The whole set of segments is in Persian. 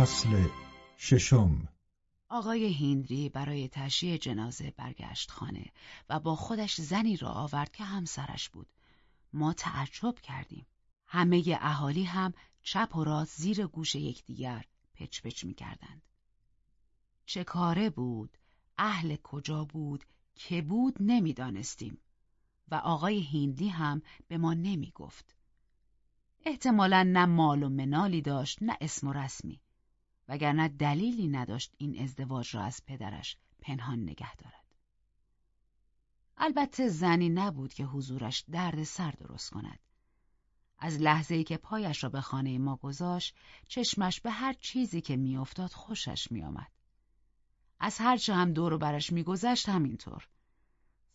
فصل ششم آقای هندری برای تشییع جنازه برگشت خانه و با خودش زنی را آورد که همسرش بود. ما تعجب کردیم. همه اهالی هم چپ و راست زیر گوش یکدیگر پچ پچ می کردند. چه کاره بود؟ اهل کجا بود؟ که بود نمی‌دانستیم و آقای هندی هم به ما نمی گفت. احتمالا نه مال و منالی داشت نه اسم و رسمی وگرنه دلیلی نداشت این ازدواج را از پدرش پنهان نگه دارد. البته زنی نبود که حضورش درد سر درست کند. از لحظه ای که پایش را به خانه ما گذاشت چشمش به هر چیزی که میافتاد خوشش میآمد. از هرچه هم دور و برش میگذشت همینطور.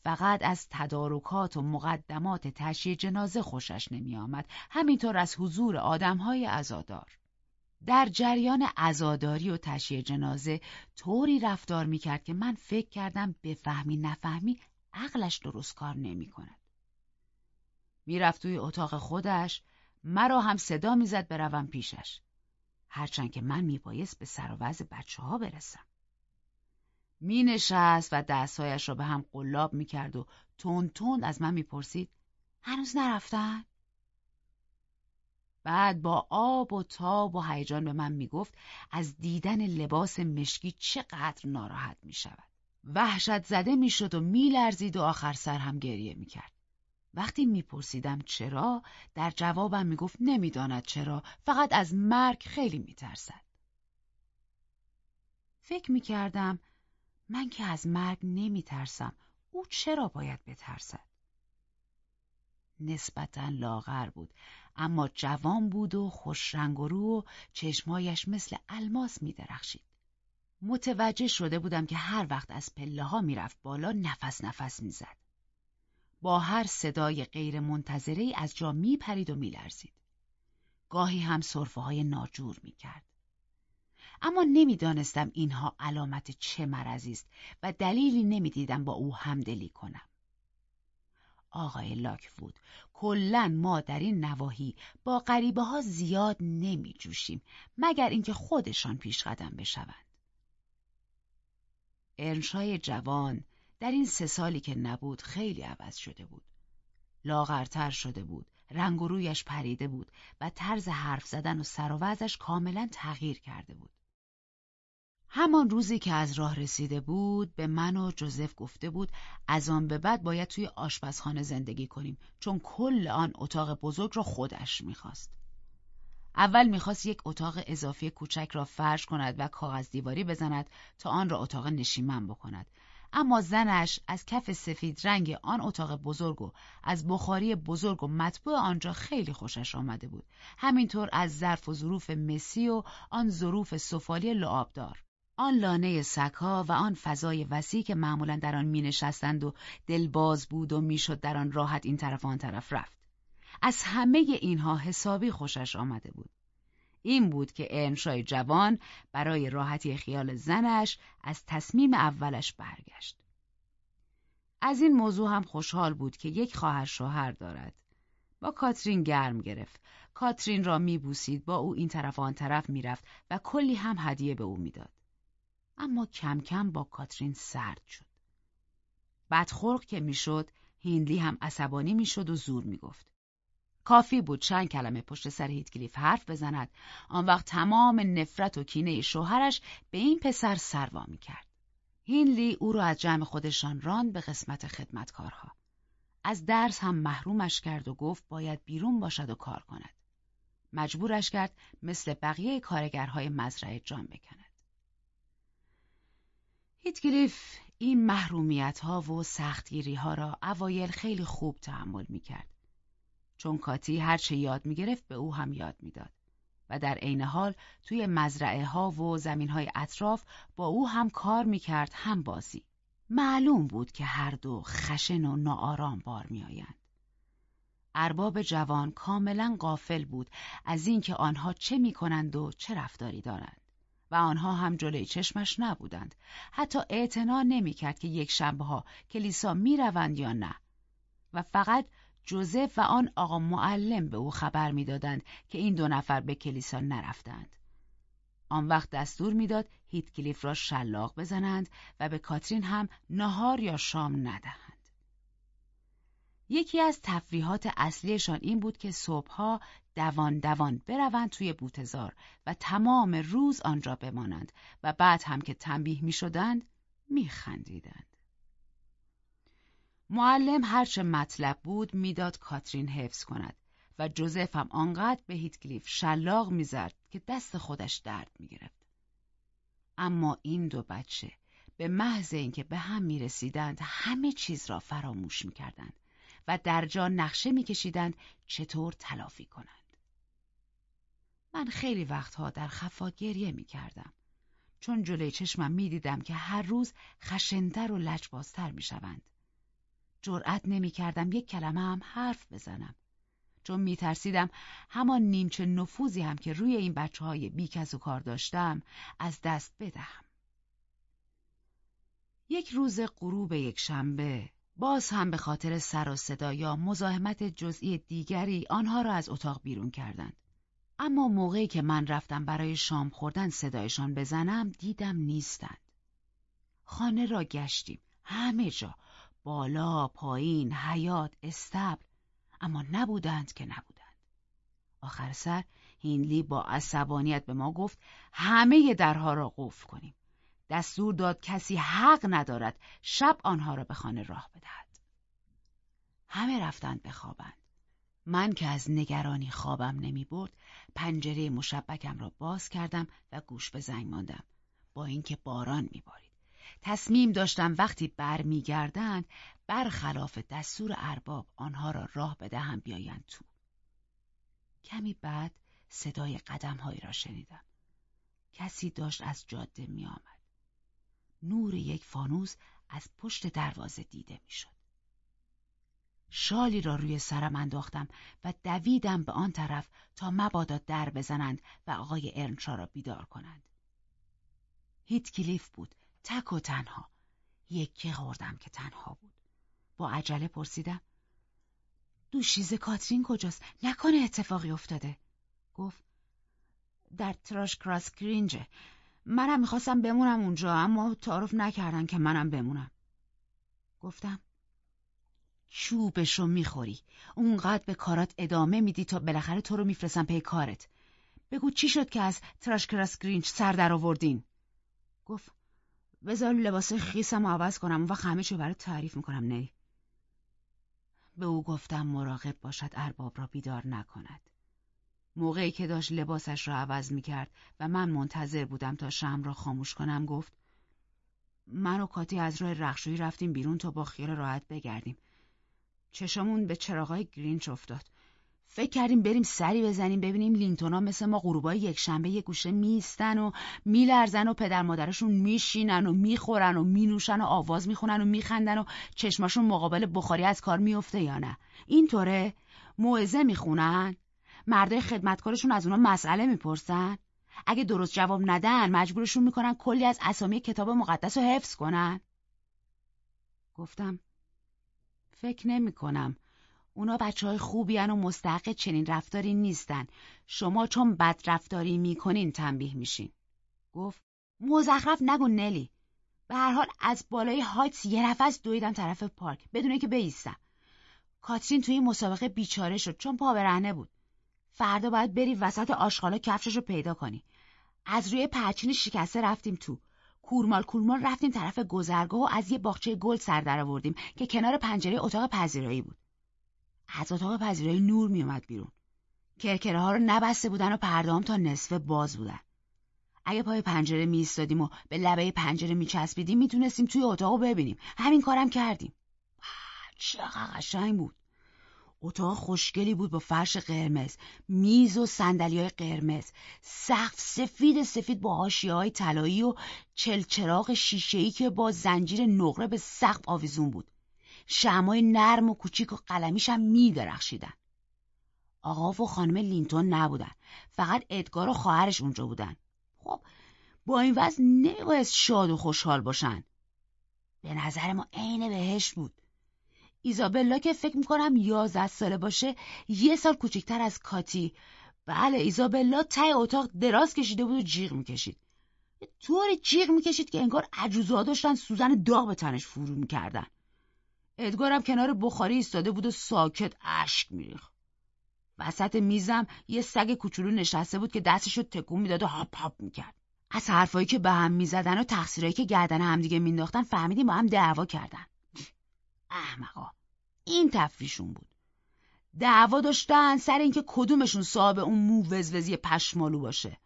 فقط از تدارکات و مقدمات تشییع جنازه خوشش نمیآمد همینطور از حضور آدمهای عزادار در جریان عزاداری و تشییع جنازه طوری رفتار می‌کرد که من فکر کردم بفهمی نفهمی عقلش درست کار نمی کند. می‌رفت توی اتاق خودش مرا هم صدا می‌زد بروم پیشش هرچند که من میبایست به سر و بچه ها برسم می نشست و دستهایش را به هم قلاب می کرد و تون تون از من می‌پرسید هنوز نرفتن؟ بعد با آب و تاب و هیجان به من می‌گفت از دیدن لباس مشکی چقدر ناراحت می شود. وحشت زده می‌شد و میلرزید و آخر سر هم گریه می‌کرد. وقتی میپرسیدم چرا در جوابم می‌گفت نمی‌داند چرا فقط از مرگ خیلی میترسد. فکر می‌کردم من که از مرگ نمی ترسم او چرا باید بترسد؟ نسبتا لاغر بود اما جوان بود و خوش رنگ و رو و چشمایش مثل الماس می درخشید. متوجه شده بودم که هر وقت از پله ها می‌رفت بالا نفس نفس می‌زد. با هر صدای غیر منتظره از جا می پرید و می لرزید. گاهی هم صرفه های ناجور می کرد. اما نمی‌دانستم اینها علامت چه مرضی است و دلیلی نمی‌دیدم با او همدلی کنم. آقای لاکفود کلا ما در این نواحی با غریبه ها زیاد نمی جوشیم مگر اینکه خودشان پیش قدم بشوند. ارنشای جوان در این سه سالی که نبود خیلی عوض شده بود. لاغرتر شده بود، رنگ و رویش پریده بود و طرز حرف زدن و سر و کاملا تغییر کرده بود. همان روزی که از راه رسیده بود به من و جوزف گفته بود از آن به بعد باید توی آشپزخانه زندگی کنیم چون کل آن اتاق بزرگ را خودش می‌خواست. اول می‌خواست یک اتاق اضافی کوچک را فرش کند و کاغذ دیواری بزند تا آن را اتاق نشیمن بکند. اما زنش از کف سفید رنگ آن اتاق بزرگ و از بخاری بزرگ و مطبوع آنجا خیلی خوشش آمده بود. همینطور از ظرف و ظروف مسی و آن ظروف سفالی لعابدار. آن لانه سکها و آن فضای وسیع که معمولا در آن می نشستند و دلباز بود و می‌شد در آن راحت این طرف آن طرف رفت. از همه اینها حسابی خوشش آمده بود. این بود که انشای جوان برای راحتی خیال زنش از تصمیم اولش برگشت. از این موضوع هم خوشحال بود که یک خواهر شوهر دارد. با کاترین گرم گرفت. کاترین را میبوسید با او این طرف آن طرف می‌رفت و کلی هم هدیه به او می‌داد. اما کم کم با کاترین سرد شد. بدخلق که می‌شد هیندلی هم عصبانی می‌شد و زور می‌گفت. کافی بود چند کلمه پشت سر هیتکلیف حرف بزند آن وقت تمام نفرت و کینه شوهرش به این پسر سروا کرد. هینلی او را از جمع خودشان راند به قسمت خدمتکارها. از درس هم محرومش کرد و گفت باید بیرون باشد و کار کند. مجبورش کرد مثل بقیه کارگرهای مزرعه جان بکند. هیتگریف این محرومیت ها و سختگیری ها را اوایل خیلی خوب تحمل می کرد. چون کاتی هرچه یاد می گرفت به او هم یاد می‌داد و در عین حال توی مزرعه ها و زمین های اطراف با او هم کار می کرد هم بازی. معلوم بود که هر دو خشن و ناآرام بار می آیند. ارباب جوان کاملا غافل بود از اینکه آنها چه می کنند و چه رفتاری دارند. و آنها هم جلوی چشمش نبودند. حتی اعتنا نمی‌کرد که یک شنبه ها کلیسا می‌روند یا نه. و فقط جوزف و آن آقا معلم به او خبر می‌دادند که این دو نفر به کلیسا نرفتند. آن وقت دستور می‌داد هیتکلیف را شلاق بزنند و به کاترین هم نهار یا شام ندهند. یکی از تفریحات اصلیشان این بود که صبحها دوان دوان بروند توی بوتزار و تمام روز آنجا بمانند و بعد هم که تنبیه می شدند می خندیدند. معلم هرچه مطلب بود می‌داد کاترین حفظ کند و جوزف هم آنقدر به هیتکلیف شلاق می‌زد که دست خودش درد می‌گرفت. اما این دو بچه به محض اینکه به هم می‌رسیدند همه چیز را فراموش می‌کردند و در جا نقشه میکشیدند چطور تلافی کنند. من خیلی وقتها در خفا گریه می‌کردم چون جلوی چشمم می‌دیدم که هر روز خشنتر و لجبازتر می‌شوند. جرأت نمی‌کردم یک کلمه هم حرف بزنم. چون میترسیدم همان نیمچه نفوذی هم که روی این بچه های بیکس و کار داشتم از دست بدهم. یک روز غروب یک شنبه باز هم به خاطر سر و صدا یا مزاحمت جزئی دیگری آنها را از اتاق بیرون کردند. اما موقعی که من رفتم برای شام خوردن صدایشان بزنم دیدم نیستند. خانه را گشتیم همه جا بالا، پایین، حیات، استبل اما نبودند که نبودند. آخر سر هینلی با عصبانیت به ما گفت همه درها را قفل کنیم. دستور داد کسی حق ندارد شب آنها را به خانه راه بدهد. همه رفتند بخوابند. من که از نگرانی خوابم نمی برد پنجره مشبکم را باز کردم و گوش به زنگ ماندم با اینکه باران میبارید. تصمیم داشتم وقتی برمیگردند برخلاف دستور ارباب آنها را راه بدهم بیایند تو. کمی بعد صدای قدمهایی را شنیدم. کسی داشت از جاده می آمد. نور یک فانوس از پشت دروازه دیده می‌شد. شالی را روی سرم انداختم و دویدم به آن طرف تا مبادا در بزنند و آقای ارنشا را بیدار کنند. هیت کلیف بود تک و تنها. یکی خوردم که تنها بود. با عجله پرسیدم دوشیز کاترین کجاست؟ نکنه اتفاقی افتاده. گفت در تراش کراس گرینجه منم می‌خواستم بمونم اونجا اما تعارف نکردن که منم بمونم. گفتم چوبشو می‌خوری. اونقدر به کارات ادامه میدی تا بالاخره تو رو میفرستم پی کارت. بگو چی شد که از تراش کراس گرینج سر در آوردین؟ گفت بذار لباس خیسم عوض کنم و همه چی برای تعریف می‌کنم نی. به او گفتم مراقب باشد ارباب را بیدار نکند. موقعی که داشت لباسش را عوض می‌کرد و من منتظر بودم تا شم را خاموش کنم گفت من و کاتی از راه رخشویی رفتیم بیرون تا با خیال راحت بگردیم. چشمون به چراغای گرینچ افتاد. فکر کردیم بریم سری بزنیم ببینیم لینتونا مثل ما غروبای یک شنبه یه گوشه میستن و میلرزن و پدر مادرشون میشینن و می‌خورن و مینوشن و آواز می‌خونن و میخندن و چشماشون مقابل بخاری از کار میفته یا نه. اینطوره؟ موعظه می‌خونن؟ مردای خدمتکارشون از اونا مسئله می‌پرسن؟ اگه درست جواب ندن مجبورشون می‌کنن کلی از اسامی کتاب مقدس رو حفظ کنن؟ گفتم فکر نمی کنم. اونا بچه های خوبی و مستحق چنین رفتاری نیستن. شما چون بد رفتاری می‌کنین تنبیه میشین. گفت مزخرف نگو نلی. به هر حال از بالای هایتس یه نفس دویدم طرف پارک. بدون که بیستم. کاترین توی مسابقه بیچاره شد چون پا برهنه بود. فردا باید بری وسط آشغالا کفشش پیدا کنی. از روی پرچین شکسته رفتیم تو. کورمال کورمال رفتیم طرف گذرگاه و از یه باغچه گل سر آوردیم که کنار پنجره اتاق پذیرایی بود. از اتاق پذیرایی نور میومد بیرون. کرکره ها رو نبسته بودن و پردام تا نصف باز بودن. اگه پای پنجره میستادیم و به لبه پنجره میچسبیدیم می‌تونستیم توی اتاق ببینیم. همین کارم کردیم. چقدر قشنگ بود. اتاق خوشگلی بود با فرش قرمز میز و سندلی های قرمز سقف سفید سفید با هاشی های طلایی و چلچراغ شیشهای که با زنجیر نقره به سقف آویزون بود شمای نرم و کوچیک و قلمیش هم می. آقا و خانم لینتون نبودن. فقط ادگار و خواهرش اونجا بودن. خب با این وضع نمیباید شاد و خوشحال باشن. به نظر ما عین بهش بود. ایزابلا که فکر می‌کنم یازده ساله باشه یه سال کوچکتر از کاتی. بله ایزابلا ته اتاق دراز کشیده بود و جیغ می‌کشید. طوری جیغ می‌کشید که انگار عجوزا داشتن سوزن داغ به تنش فرو می‌کردن. ادگارم کنار بخاری ایستاده بود و ساکت اشک میریخت. وسط میزم یه سگ کوچولو نشسته بود که دستشو تکون می‌داد و هاپ هاپ می‌کرد. از حرفایی که به هم می‌زدن و تقصیرایی که گردن همدیگه مینداختن فهمیدیم با هم دعوا کردن. احمقا. این تفریشون بود. دعوا داشتن سر اینکه کدومشون صاحب اون مو وزوزی پشمالو باشه.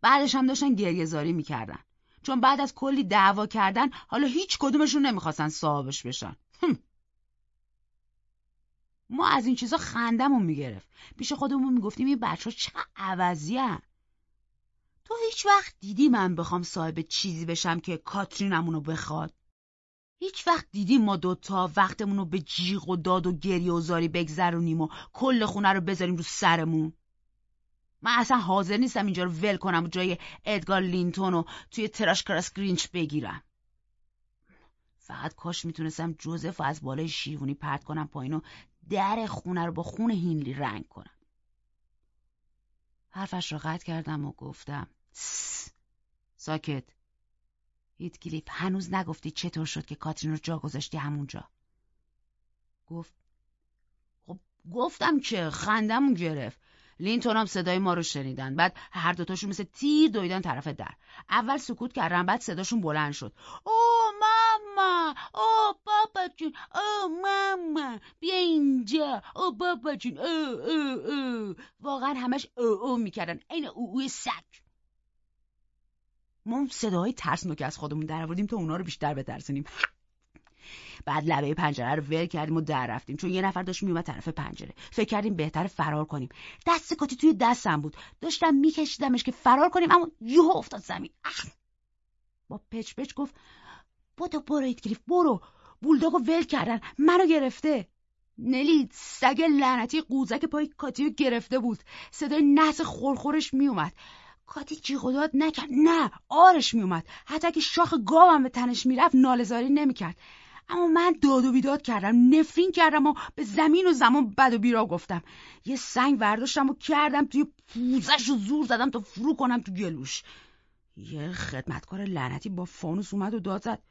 بعدش هم داشتن گریه زاری می‌کردن. چون بعد از کلی دعوا کردن حالا هیچ کدومشون نمی‌خواستن صاحبش بشن. ما از این چیزا خندمون می‌گرفت. پیش خودمون می‌گفتیم این بچه ها چه عوضی تو هیچ وقت دیدی من بخوام صاحب چیزی بشم که کاترینمونو بخواد؟ هیچ وقت دیدیم ما دوتا وقتمون رو به جیغ و داد و گریه و زاری بگذرونیم و کل خونه رو بذاریم رو سرمون. من اصلا حاضر نیستم اینجا رو ول کنم و جای ادگار لینتون رو توی تراش کراس گرنج بگیرم. فقط کاش می‌تونستم جوزف از بالای شیروونی پرت کنم پایین و در خونه رو با خون هیندلی رنگ کنم. حرفش رو قطع کردم و گفتم ساکت. هیتکلیف هنوز نگفتی چطور شد که کاترین رو جا گذاشتی همونجا گفت خب گفتم که خندمون گرفت. لینتون هم صدای ما رو شنیدن. بعد هر دوتاشون مثل تیر دویدن طرف در. اول سکوت کردن بعد صداشون بلند شد. او ماما! او بابا جون! او ماما! بیا اینجا! او بابا جون! او او او! واقعا همش او او می‌کردن. این او اوی سگ. ما صداهای ترسناک از خودمون در آوردیم تا اونا رو بیشتر بترسونیم. بعد لبه پنجره رو ول کردیم و در رفتیم. چون یه نفر داشت میومد طرف پنجره. فکر کردیم بهتر فرار کنیم. دست کاتی توی دستم بود. داشتم میکشیدمش که فرار کنیم اما یهو افتاد زمین. با پچ پچ گفت بودو برو گریف برو. بولداگو ول کردن. منو گرفته. نلی سگ لعنتی قوزک پای کاتیو گرفته بود. صدای نحس خورخورش میومد کاتی جیغ و داد نکرد. نه آرش میومد حتی که شاخ گاوم به تنش می‌رفت نالزاری نمی‌کرد. اما من داد و بیداد کردم نفرین کردم و به زمین و زمان بد و بیرا گفتم. یه سنگ برداشتم و کردم توی پوزش و زور زدم تا فرو کنم تو گلوش. یه خدمتکار لعنتی با فانوس اومد و داد زد.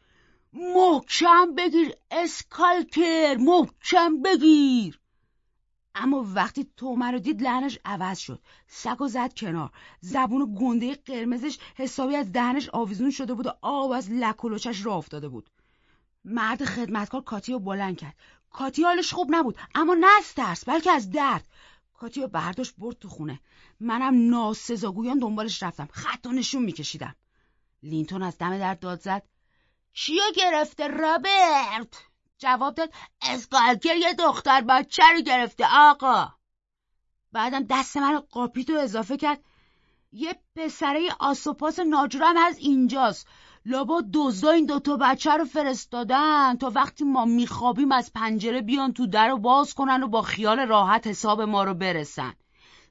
محکم بگیر اسکالکر محکم بگیر! اما وقتی تومه رو دید لحنش عوض شد. سگ و زد کنار. زبون گنده قرمزش حسابی از دهنش آویزون شده بود و آب از لکولوچش را افتاده بود. مرد خدمتکار کاتی رو بلند کرد. کاتی حالش خوب نبود اما نه از ترس بلکه از درد. کاتی رو برداشت برد تو خونه. منم ناسزاگویان دنبالش رفتم. خط و نشون میکشیدم. لینتون از دم در داد زد. چیو گرفته رابرت؟ جواب داد اسکالکر یه دختر بچه رو گرفته آقا. بعدم دست من قاپید و اضافه کرد یه پسره آسوپاس ناجورم از اینجاست. لابا دزدا این دوتا بچه رو فرستادن تا وقتی ما میخوابیم از پنجره بیان تو در رو باز کنن و با خیال راحت حساب ما رو برسن.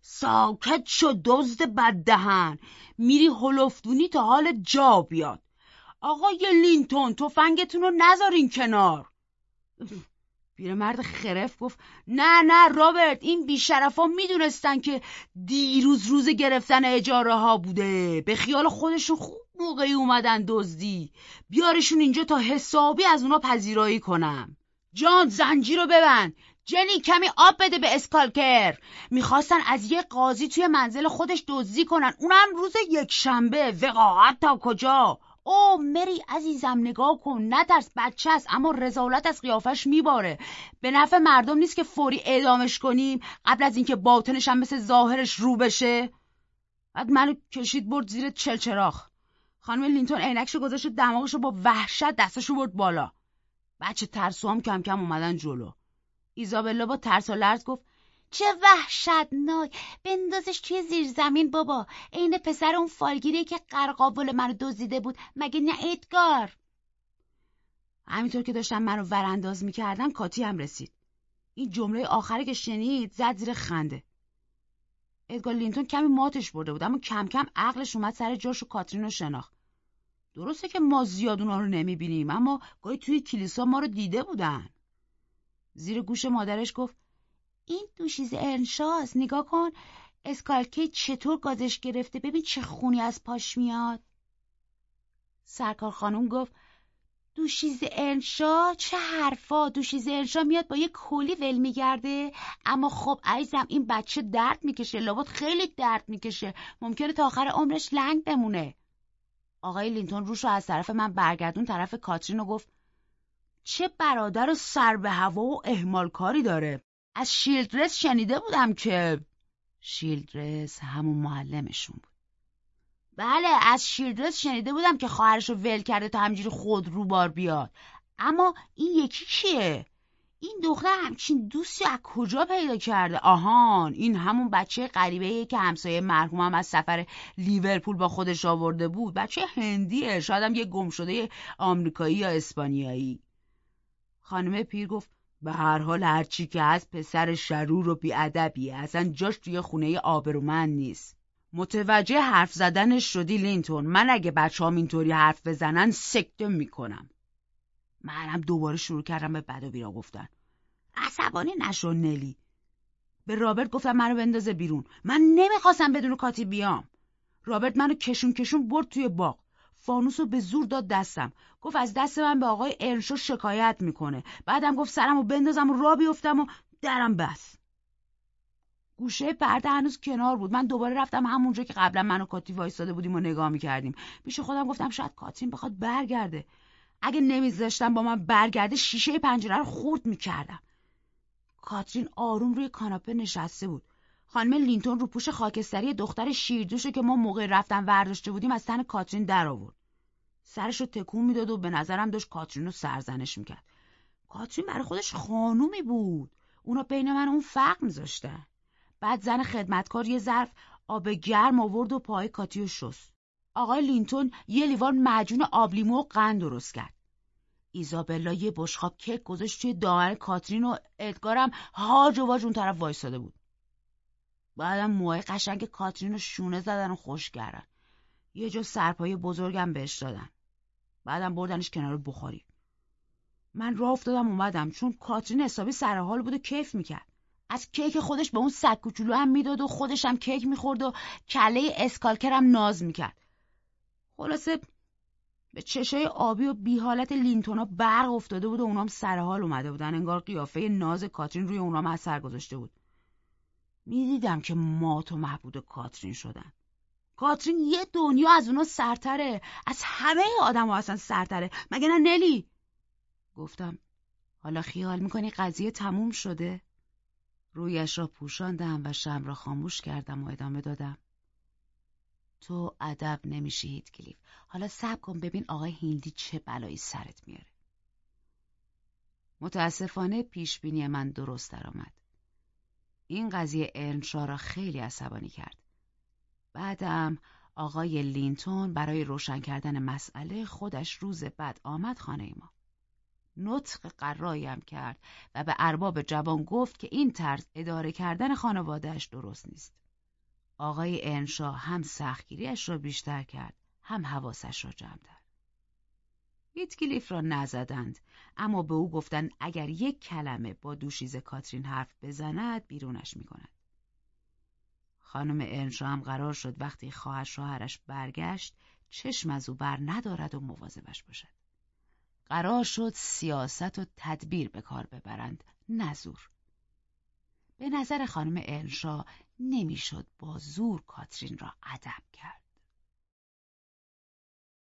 ساکت شد دزد بددهن. میری هلفتونی تا حال جا بیاد. آقای لینتون تفنگتون رو نذارین کنار. پیرمرد خرف گفت نه نه رابرت این بیشرفا می‌دونستن که دیروز روز گرفتن اجاره ها بوده. به خیال خودشون خوب موقعی اومدن دزدی. بیارشون اینجا تا حسابی از اونا پذیرایی کنم. جان زنجیر رو ببند. جنی کمی آب بده به اسکالکر. می‌خواستن از یه قاضی توی منزل خودش دزدی کنن. اونم روز یک شنبه وقاعت تا کجا؟ او مری عزیزم نگاه کن. نترس بچه است اما رزالت از قیافش میباره. به نفع مردم نیست که فوری اعدامش کنیم قبل از اینکه باطنش هم مثل ظاهرش رو بشه. بعد منو کشید برد زیر چلچراخ خانم لینتون عینکشو گذاشت دماغشو با وحشت دستشو برد بالا. بچه ترسو هم کم کم اومدن جلو. ایزابلا با ترس و لرز گفت چه وحشتناک. بندازش توی زیر زمین بابا. عین پسر اون فالگیریه که قرقاول منو دزدیده بود. مگه نه ادگار؟ همینطور که داشتم منو ورانداز می‌کردم کاتی هم رسید. این جمله آخری که شنید زد زیر خنده. ادگار لینتون کمی ماتش برده بود اما کم کم عقلش اومد سر جاش و کاترین رو شناخت. درسته که ما زیاد اونا رو نمی‌بینیم اما گاهی توی کلیسا ما رو دیده بودن. زیر گوش مادرش گفت این دوشیز ارنشاست نگاه کن اسکالکی چطور گازش گرفته؟ ببین چه خونی از پاش میاد. سرکار خانم گفت دوشیز انشا؟ چه حرفا؟ دوشیز انشا میاد با یه کلی ول میگرده؟ اما خب عزیزم این بچه درد می‌کشه لابد خیلی درد می‌کشه. ممکنه تا آخر عمرش لنگ بمونه. آقای لینتون روش رو از طرف من برگردون طرف کاترین و گفت چه برادر سر به هوا و اهمال کاری داره؟ از شیلدرس شنیده بودم که شیلدرس همون معلمشون بود. بله از شیلدرس شنیده بودم که خواهرش ول کرده تا همجوری خود رو بار بیاد. اما این یکی کیه این دختر همچین دوستی از کجا پیدا کرده؟ آهان این همون بچه غریبه که همسایه مرحومم از سفر لیورپول با خودش آورده بود. بچه هندیه شاید هم یه گم شده آمریکایی یا اسپانیایی. خانم پیر گفت به هر حال هرچی که از پسر شرور و بیادبیه. اصلا جاش توی خونه آبرومند نیست. متوجه حرف زدنش شدی لینتون. من اگه بچه اینطوری حرف بزنن سکته می‌کنم. منم دوباره شروع کردم به بد و بیرا گفتن. عصبانی نشو نلی. به رابرت گفتم منو بندازه بیرون. من نمی‌خواستم بدون کاتی بیام. رابرت منو کشون کشون برد توی باغ. فانوس رو به زور داد دستم. گفت از دست من به آقای ارشو شکایت می‌کنه. بعدم گفت سرم رو بندازم و را بیفتم و درم بس. گوشه پرده هنوز کنار بود. من دوباره رفتم همونجا که قبلا من و کاتی وایستاده بودیم و نگاه می‌کردیم. پیش خودم گفتم شاید کاترین بخواد برگرده. اگه نمیذاشتم با من برگرده شیشه پنجره رو خورد می‌کردم. کاترین آروم روی کاناپه نشسته بود. خانم لینتون رو پوش خاکستری دختر شیردوشو که ما موقع رفتن ورداشته بودیم از تن کاترین در آورد سرش رو تکون می‌داد و به نظرم داشت کاترین رو سرزنش می‌کرد. کاترین برای خودش خانومی بود. اونا بین من اون فرق میذاشتن. بعد زن خدمتکار یه ظرف آب گرم آورد و پای کاتی و شست. آقای لینتون یه لیوان معجون آبلیمو و قند درست کرد. ایزابلا یه بشخاب کیک گذاشت توی دامن کاترین و ادگارم هاج و واج اون طرف وایساده بود. بعدم موهای قشنگ کاترین رو شونه زدن و خوش کردن. یه جا سرپای بزرگم بهش دادن. بعدم بردنش کنار بخاری. من راه افتادم اومدم چون کاترین حسابی سرحال بود و کیف می‌کرد. از کیک خودش به اون سگ کوچولو هم می‌داد و خودش هم کیک می‌خورد و کله اسکالکرم ناز می‌کرد. خلاصه به چشای آبی و بی حالت لینتونا برق افتاده بود و اونام سر حال اومده بودن. انگار قیافه ناز کاترین روی اونام اثر گذاشته بود. می‌دیدم که مات و محبود کاترین شدن. کاترین یه دنیا از اونا سرتره. از همه آدم ها اصلا سرتره. مگه نه نلی؟ گفتم حالا خیال می‌کنی قضیه تموم شده؟ رویش را پوشاندم و شم را خاموش کردم و ادامه دادم. تو ادب نمیشی هیت حالا سب کن ببین آقای هیلدی چه بلایی سرت میاره. متاسفانه پیشبینی من درست درآمد. این قضیه ارنشا را خیلی عصبانی کرد. بعدم آقای لینتون برای روشن کردن مسئله خودش روز بعد آمد خانه ما نطق قرایم کرد و به ارباب جوان گفت که این طرز اداره کردن خانوادهش درست نیست. آقای انشا هم سختگیریش را بیشتر کرد هم حواسش را جمع کرد. هیتکلیف را نزدند اما به او گفتند اگر یک کلمه با دوشیز کاترین حرف بزند بیرونش می‌کند. خانم انشا هم قرار شد وقتی خواهر شوهرش برگشت چشم از او بر ندارد و مواظبش باشد. قرار شد سیاست و تدبیر به کار ببرند نزور به نظر خانم انشا نمی‌شد با زور کاترین را ادب کرد